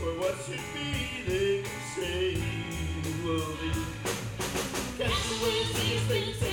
for what should be they can say will be. Cast things.